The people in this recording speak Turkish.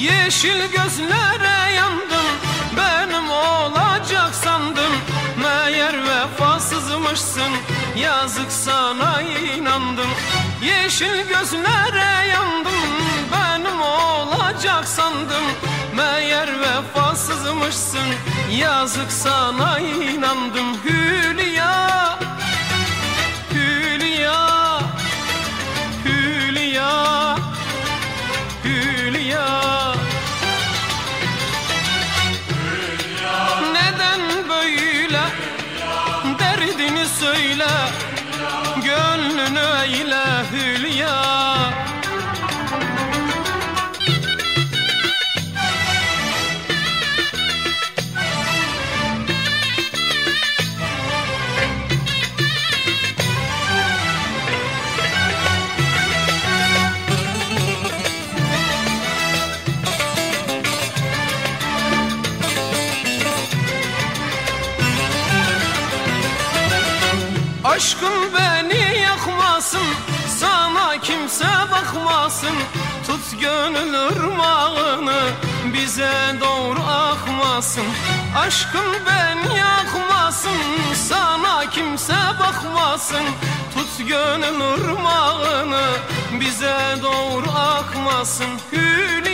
Yeşil gözlere yandım Benim olacak sandım. Meğer vefasızmışsın Yazık sana inandım. Yeşil gözlere yandım Benim olacak sandım. Meğer vefasızmışsın Yazık sana inandım söyle Gönlünü eyle Hülya Aşkın beni yakmasın Sana kimse bakmasın. Tut gönül ırmağını Bize doğru akmasın. Aşkın beni yakmasın Sana kimse bakmasın. Tut gönül ırmağını Bize doğru akmasın. Hülya